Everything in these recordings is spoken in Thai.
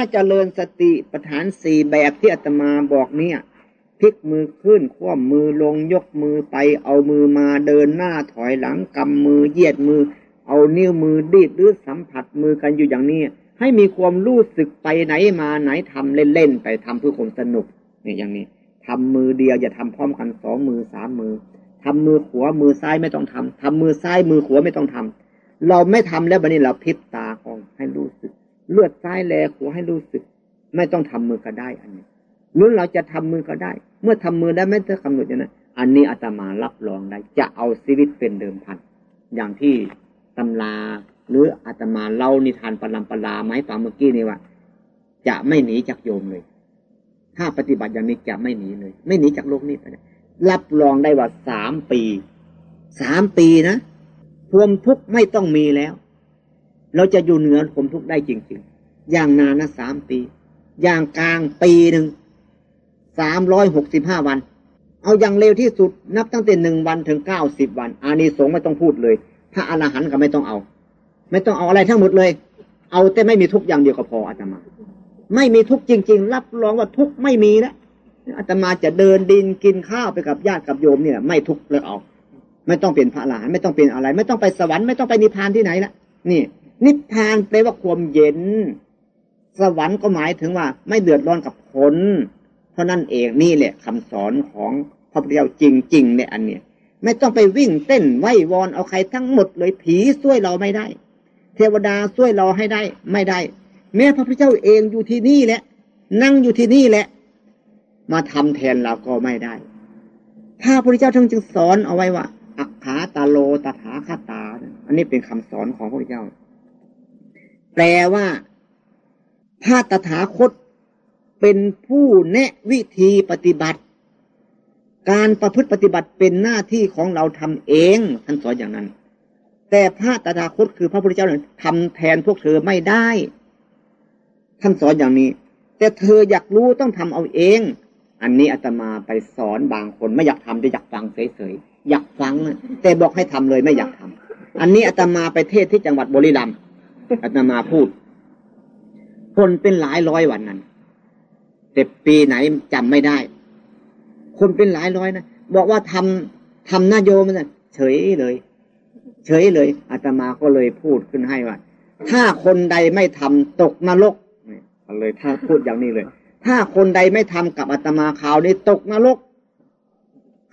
ถ้าจเจริญสติปัฏฐานสี่แบบที่อาตมาบอกเนี่ยพลิกมือขึ้นคว่ำมือลงยกมือไป เอามือมาเดินหน้าถอยหลังกำมือเยียดมือ เอานิ้วมือดีดหรือสัมผัสมือกันอยู่อย่างนี้ ให้มีความรู้สึกไปไหนมาไหนทำเล่นๆไปทำเพื่อความสนุกเนี่ยอย่างนี้ทำมือเดียวอย่าทำพร้อมกันสองมือสามมือทำมือขวามือซ้ายไม่ต้องทำทำมือซ้ายมือขวาไม่ต้องทำเราไม่ทำแล้วบันนี้เราพิบตาของให้รู้สึก เลือดซ้ายแลขวาให้รู้สึก ไม่ต้องทำมือก็ได้ อันนี้นู้นเราจะทำมือก็ได้ เมื่อทำมือได้ไม่ต้องกำหนดอย่างนั้นอันนี้อาตมารับรองได้ จะเอาชีวิตเป็นเดิมพันอย่างที่ตำราหรืออาตมาเล่านิทานปรำปลาไม้ฟังเมื่อกี้นี่ว่า จะไม่หนีจากโยมเลย ถ้าปฏิบัติอย่างนี้จะไม่หนีเลย ไม่หนีจากโลกนี้ไปรับรองได้ว่าสามปีสามปีนะความทุกข์ไม่ต้องมีแล้ว เราจะอยู่เหนือความทุกข์ได้จริงๆ อย่างนานนะสามปี อย่างกลางปีหนึ่งสามร้อยหกสิบห้าวัน เอาอย่างเร็วที่สุดนับตั้งแต่หนึ่งวันถึงเก้าสิบวันอานิสงส์ไม่ต้องพูดเลย ถ้าอรหันต์ก็ไม่ต้องเอา ไม่ต้องเอาอะไรทั้งหมดเลย เอาแต่ไม่มีทุกอย่างเดียวก็พออาตมา ไม่มีทุกจริง ๆ รับรองว่าทุกไม่มีแล้วอาตมาจะเดินดินกินข้าวไปกับญาติกับโยมเนี่ย ไม่ทุกเลยเอาไม่ต้องเป็นพระหลานไม่ต้องเป็นอะไร ไม่ต้องไปสวรรค์ไม่ต้องไปนิพพานที่ไหนละนี่ นิพพานแปลว่าความเย็น สวรรค์ก็หมายถึงว่า ไม่เดือดร้อนกับคนเพราะนั่นเองนี่แหละคำสอนของพระพุทธเจ้าจริงๆเนี่ยอันเนี้ยไม่ต้องไปวิ่งเต้นไหววอนเอาใครทั้งหมดเลยผีช่วยเราไม่ได้ เทวดาช่วยเราให้ได้ ไม่ได้ แม้พระพุทธเจ้าเองอยู่ที่นี่แหละ นั่งอยู่ที่นี่แหละ มาทำแทนเราก็ไม่ได้ถ้าพระพุทธเจ้าท่านจึงสอนเอาไว้ว่าอักขาตาโลตถาคตา อันนี้เป็นคำสอนของพระพุทธเจ้า แปลว่า พระตถาคตเป็นผู้แนะวิธีปฏิบัติ การประพฤติปฏิบัติเป็นหน้าที่ของเราทำเองท่านสอนอย่างนั้น แต่พระตถาคตคือพระพุทธเจ้าเนี่ยทำแทนพวกเธอไม่ได้ ท่านสอนอย่างนี้ แต่เธออยากรู้ต้องทำเอาเอง อันนี้อาตมาไปสอนบางคนไม่อยากทำแต่อยากฟังเฉยๆอยากฟังแต่บอกให้ทำเลยไม่อยากทำอันนี้อาตมาไปเทศที่จังหวัดบุรีรัมย์อาตมาพูด คนเป็นหลายร้อยวันนั้น แต่ปีไหนจำไม่ได้ คนเป็นหลายร้อยนะบอกว่าทำทำหน้าโยมมันเฉยเลย เฉยเลยอาตมาก็เลยพูดขึ้นให้ว่า ถ้าคนใดไม่ทำตกนรกเลยถ้าพูดอย่างนี้เลย ถ้าคนใดไม่ทำกับอาตมาข่าวนี้ตกนรก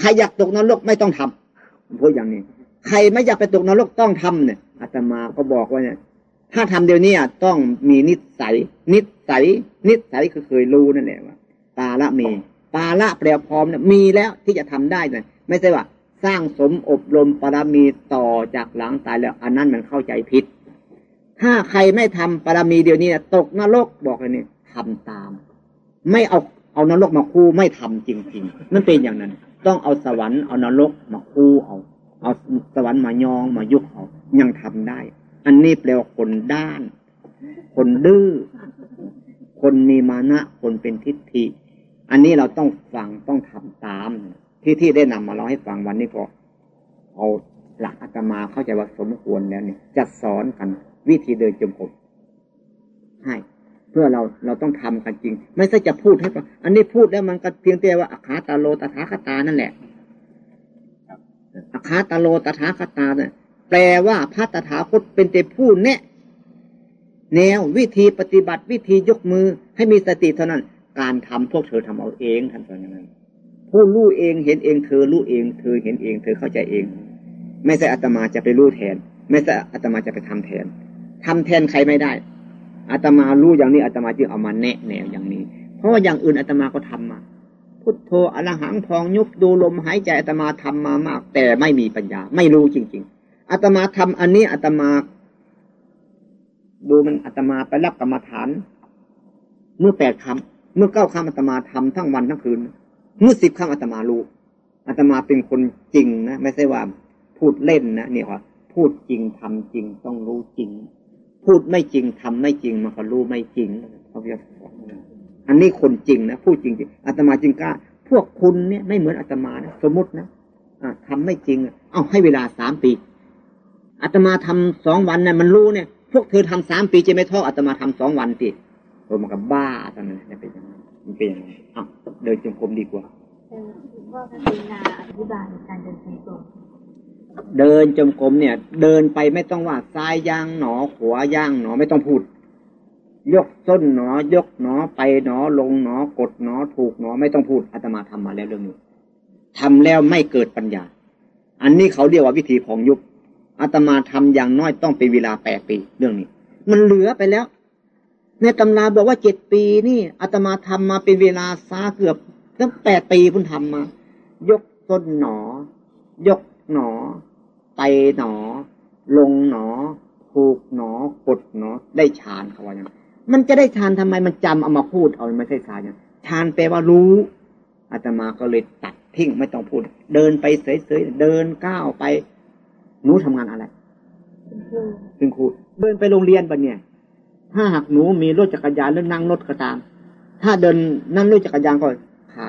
ใครอยากตกนรกไม่ต้องทำพูดอย่างนี้ ใครไม่อยากไปตกนรกต้องทำเนี่ยอาตมาก็บอกว่าเนี่ย ถ้าทำเดี๋ยวนี้ต้องมีนิสัย นิสัย นิสัยคือเคยรู้นั่นแหละว่าปาละมีปาละแปลพร้อมเนี่ยมีแล้วที่จะทำได้เลยไม่ใช่ว่า สร้างสมอบรมปรมีต่อจากหลังตายแล้ว อันนั้นมันเข้าใจผิด ถ้าใครไม่ทำปรมีเดียวนี้ตกนรกบอกเลยนี่ทำตาม ไม่เอาเอานรกมาคู่ไม่ทำจริงๆนั่นเป็นอย่างนั้น ต้องเอาสวรรค์เอานรกมาคู่เอา เอาสวรรค์มายองมายุกเอายังทำได้ อันนี้แปลว่าคนด้าน คนดื้อ คนมีมานะ คนเป็นทิฏฐิ อันนี้เราต้องฟังต้องทำตาม ที่ที่ได้นำมาเล่าให้ฟังวันนี้ก็ เอาหลักอาตมาเข้าใจว่าสมควรแล้วเนี่ยจะสอนกันวิธีเดินจมกรมให้เพื่อเราเราต้องทำกันจริง ไม่ใช่จะพูดให้ฟังอันนี้พูดแล้วมันก็เพียงแต่ว่าอาคาตาโลตถาคตานั่นแหละอาคาตาโลตถาคตาเนี่ย แปลว่าพระตถาคตเป็นแต่ผู้แนะแนววิธีปฏิบัติวิธียกมือให้มีสติเท่านั้น การทำพวกเธอทำเอาเองท่านสอนอย่างนั้นผู้รู้เองเห็นเองเธอรู้เองเธอเห็นเองเธอเข้าใจเอง ไม่ใช่อาตมาจะไปรู้แทน ไม่ใช่อาตมาจะไปทำแทนทำแทนใครไม่ได้อาตมารู้อย่างนี้อาตมาจึงเอามาแนะแนวอย่างนี้ เพราะว่าอย่างอื่นอาตมาก็ทำมา พุทโธอรหังพองยุบดูลมหายใจอาตมาทำมามาก แต่ไม่มีปัญญา ไม่รู้จริง ๆ อาตมาทำอันนี้อาตมา ดูมันอาตมาไปรับกรรมฐาน เมื่อแปดคำเมื่อเก้าคำอาตมาทำทั้งวันทั้งคืน เมื่อสิบครั้งอาตมารู้อาตมาเป็นคนจริงนะไม่ใช่ว่าพูดเล่นนะเนี่ยว่าพูดจริงทำจริงต้องรู้จริง พูดไม่จริงทำไม่จริงมันก็รู้ไม่จริงเขาจะอันนี้คนจริงนะพูดจริงจริงอาตมาจริงกล้าพวกคุณเนี่ยไม่เหมือนอาตมานะสมมตินะอ่าทำไม่จริง เอาให้เวลาสามปี อาตมาทำสองวันเนี่ยมันรู้เนี่ย พวกเธอทำสามปีจะไม่ท้ออาตมาทำสองวันติเออมันก็บ้าตอนนั้นจะเป็นยังไงมันเป็นยังไงอ้าวเดินจงกรมดีกว่าเออคุณพ่อท่านปรินาอธิบายการเดินจงกรมเดินจงกรมเนี่ย เดินไปไม่ต้องว่าซ้ายย่างหนอขวาย่างหนอไม่ต้องพูด ยกส้นหนอ ยกหนอไปหนอลงหนอกดหนอถูกหนอไม่ต้องพูดอาตมาทำมาแล้วเรื่องนี้ทำแล้วไม่เกิดปัญญา อันนี้เขาเรียกว่าวิธีของยุค อาตมาทำอย่างน้อยต้องเป็นเวลาแปดปีเรื่องนี้ มันเหลือไปแล้ว ในตำราบอกว่าเจ็ดปีนี่อาตมาทำมาเป็นเวลาซาเกือบตั้งแปดปีพุ่นทำมา ยกส้นหนอ ยกหนอไปหนอ ลงหนอถูกหนอกดหนอ ได้ฌานเขาว่าอย่างมันจะได้ฌานทำไมมันจำเอามาพูดเอาไม่ใช่ฌานอย่างฌานแปลว่ารู้อาตมาก็เลยตัดทิ้งไม่ต้องพูด เดินไปเฉยๆเดินก้าวไป หนูทำงานอะไรคุณครูเป็นครู เดินไปโรงเรียนบันเนี่ย ถ้าหากหนูมีรถจักรยานหรือนั่งรถก็ตาม ถ้าเดินนั่งรถจักรยานก็ขา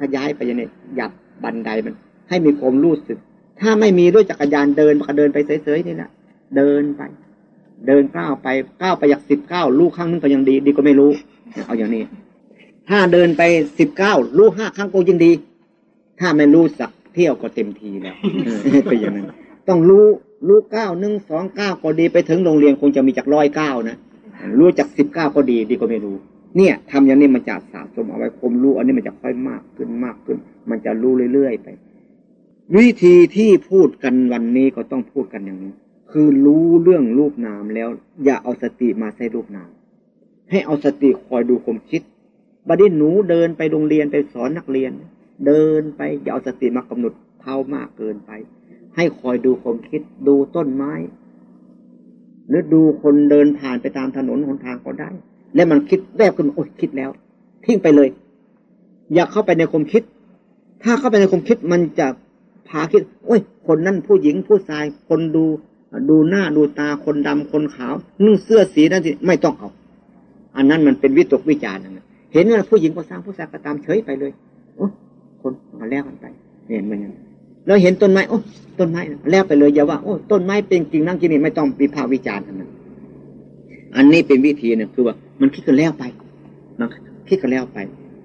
ขยายไปอย่างนี้หยับบันไดมัน ให้มีความรู้สึก ถ้าไม่มีรถจักรยานเดินก็เดินไปเฉยๆนี่แหละ เดินไป เดินก้าวไปก้าวไปอยากสิบเก้าลูกข้างนึงก็ยังดี ดีก็ไม่รู้ เอาอย่างนี้ ถ้าเดินไปสิบเก้าลูกห้าครั้งก็ยังดี ถ้าไม่รู้สักเที่ยวก็เต็มทีแล้วเออเป็นอย่างนั้น ต้องรู้รู้เก้าหนึ่งสองเก้าก็ดีไปถึงโรงเรียนคงจะมีจากร้อยเก้านะรู้จากสิบเก้าก็ดีดีก็ไม่รู้ เนี่ยทำอย่างนี้มันจะสะสมเอาไว้คมรู้ อันนี้มันจะค่อยมากขึ้นมากขึ้น มันจะรู้เรื่อยๆไป วิธีที่พูดกันวันนี้ก็ต้องพูดกันอย่างนี้ คือรู้เรื่องรูปนามแล้ว อย่าเอาสติมาใส่รูปนาม ให้เอาสติคอยดูความคิดบัดนี้หนูเดินไปโรงเรียนไปสอนนักเรียน เดินไปอย่าเอาสติมากำหนดเท้ามากเกินไป ให้คอยดูความคิดดูต้นไม้ หรือดูคนเดินผ่านไปตามถนนหนทางก็ได้ แล้วมันคิดแวบขึ้นมาโอ๊ยคิดแล้ว ทิ้งไปเลย อย่าเข้าไปในความคิด ถ้าเข้าไปในความคิดมันจะพาคิด โอ้ย คนนั้นผู้หญิงผู้ชาย คนดู ดูหน้าดูตาคนดำคนขาวนุ่งเสื้อสีนั่นสิไม่ต้องเอาอันนั้นมันเป็นวิตกวิจารณ์นะเห็นว่าผู้หญิงก็สร้างผู้ชายก็ตามเฉยไปเลยโอ้คนมาแล้วกันไปเห็นมัน ยังแล้วเห็นต้นไม้โอ้ต้นไม้แล้วไปเลยอย่าว่าโอ้ต้นไม้เป็นจริงนั่งกินนี่ไม่ต้องวิพากษ์วิจารณ์อันนั้นอันนี้เป็นวิธีเนี่ยคือว่า มันคิดกันแล้วไปมันคิดกันแล้วไป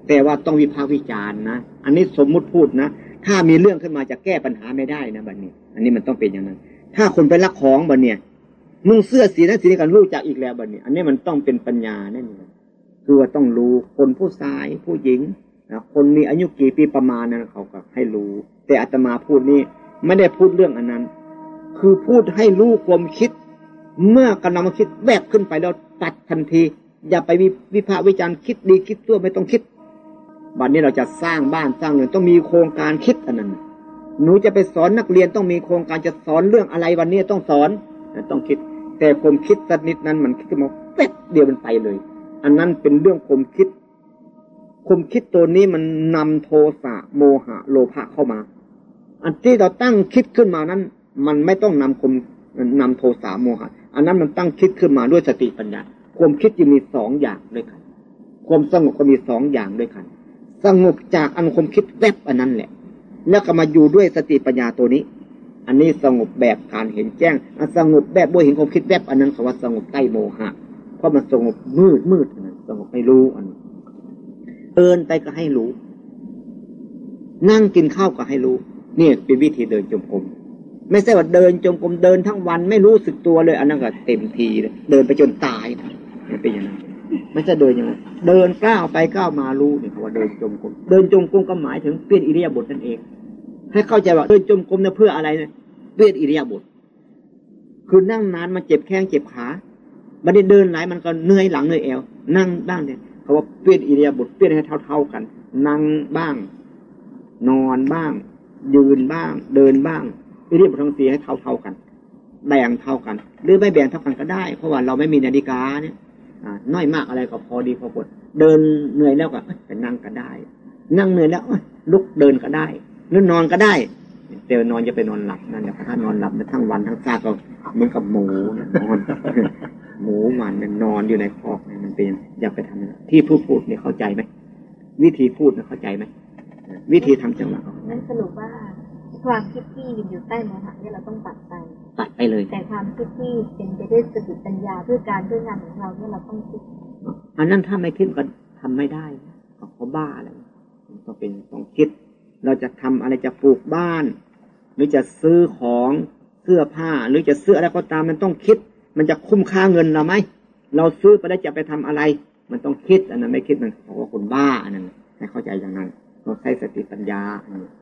แต่ว่าต้องวิพากษ์วิจารณ์นะอันนี้สมมุติพูดนะถ้ามีเรื่องขึ้นมาจะแก้ปัญหาไม่ได้นะบัดนี้ อันนี้มันต้องเป็นอย่างนั้น ถ้าคนไปลักของบัดเนี่ยนุ่งเสื้อสีนั้นสีนี้กันรู้จักอีกแล้วบัดนี้ อันนี้มันต้องเป็นปัญญาแน่นอนคือว่าต้องรู้คนผู้ชายผู้หญิง คนมีอายุกี่ปีประมาณนั้นเขาก็ให้รู้ แต่อาตมาพูดนี่ไม่ได้พูดเรื่องอันนั้น คือพูดให้รู้ความคิด เมื่อกำลังมาคิดแวบขึ้นไปแล้วตัดทันที อย่าไปวิวิพากษ์วิจารณ์คิดดีคิดชั่วไม่ต้องคิดบัดนี้เราจะสร้างบ้านสร้างเรือนต้องมีโครงการคิดอันนั้นหนูจะไปสอนนักเรียนต้องมีโครงการจะสอนเรื่องอะไรวันนี้ต้องสอนต้องคิด แต่ความคิดสักนิดนั้นมันคิดขึ้นมาแป๊บเดียวมันไปเลย อันนั้นเป็นเรื่องความคิด ความคิดตัวนี้มันนำโทสะโมหะโลภะเข้ามา อันที่เราตั้งคิดขึ้นมานั้น มันไม่ต้องนำความนำโทสะโมหะ อันนั้นมันตั้งคิดขึ้นมาด้วยสติปัญญาความคิดจะมีสองอย่างด้วยกัน ความสงบก็มีสองอย่างด้วยกัน สงบจากอันความคิดแวบอันนั้นแหละ แล้วก็มาอยู่ด้วยสติปัญญาตัวนี้ อันนี้สงบแบบการเห็นแจ้งอันสงบแบบบ่เห็นความคิดแวบอันนั้นเขาว่าสงบใต้โมหะ เพราะมันสงบมืดมืดนนั้นสงบไม่รู้อันนั้น เดินไปก็ให้รู้ นั่งกินข้าวก็ให้รู้เนี่ยเป็นวิธีเดินจงกรมไม่ใช่ว่าเดินจงกรมเดินทั้งวันไม่รู้สึกตัวเลย อันนั้นก็เต็มทีเลยเดินไปจนตายนะเป็นอย่างนั้นไม่ใช่เดินอย่างนั้นเดินก้าวไปก้าวมารู้เนี่ยเขาว่าเดินจงกรมเดินจงกรมก็หมายถึงเปลี่ยนอิริยาบถนั่นเอง ให้เข้าใจว่าเดินจงกรมเนี่ยเพื่ออะไรเนี่ยเปลี่ยนอิริยาบถคือนั่งนานมันเจ็บแข้งเจ็บขาบัดนี้เดินไหลายมันก็เหนื่อยหลังเหนื่อยเอว นั่งบ้างเนี่ย เขาว่าเปลี่ยนอิริยาบถเปลี่ยนให้เท่า ๆกัน นั่งบ้าง นอนบ้าง ยืนบ้าง เดินบ้างอิริยาบถทั้งสี่ให้เท่าๆกัน แบ่งเท่ากัน หรือไม่แบ่งเท่ากันก็ได้ เพราะว่าเราไม่มีนาฬิกาเนี่ยน้อยมากอะไรก็พอดีพอควรเดินเหนื่อยแล้วก็เอ้ยไปนั่งก็ได้ นั่งเหนื่อยแล้วลุกเดินก็ได้หรือนอนก็ได้แต่นอนจะไปนอนหลับนั่นแหละถ้านอนหลับทั้งวันทั้งซากก็เหมือนกับหมูนอนหมูมันเนี่ยนอนอยู่ในคอก เนี่ยมันเป็นอย่าไปทำนะที่ผู้พูดเนี่ยเข้าใจไหมวิธีพูดเนี่ยเข้าใจไหมวิธีทำจังหวะนั่นสรุปว่าความคิดที่อยู่ใต้โมหะเนี่ยเราต้องตัดไป ตัดไปเลย แต่ความคิดที่เป็นไปด้วยสติปัญญาเพื่อการเพื่องานของเราเนี่ยเราต้องคิดอันนั้นถ้าไม่คิดก็ทำไม่ได้ก็เขาบ้าอะไรต้องเป็นต้องคิด เราจะทำอะไรจะปลูกบ้าน หรือจะซื้อของเสื้อผ้า หรือจะซื้ออะไรก็ตามมันต้องคิด มันจะคุ้มค่าเงินเราไหม เราซื้อไปแล้วจะไปทำอะไร มันต้องคิดอันนั้นไม่คิดมันเขาว่าคนบ้าอันนั้นให้เข้าใจอย่างนั้นต้องใช้สติปัญญาอันนี้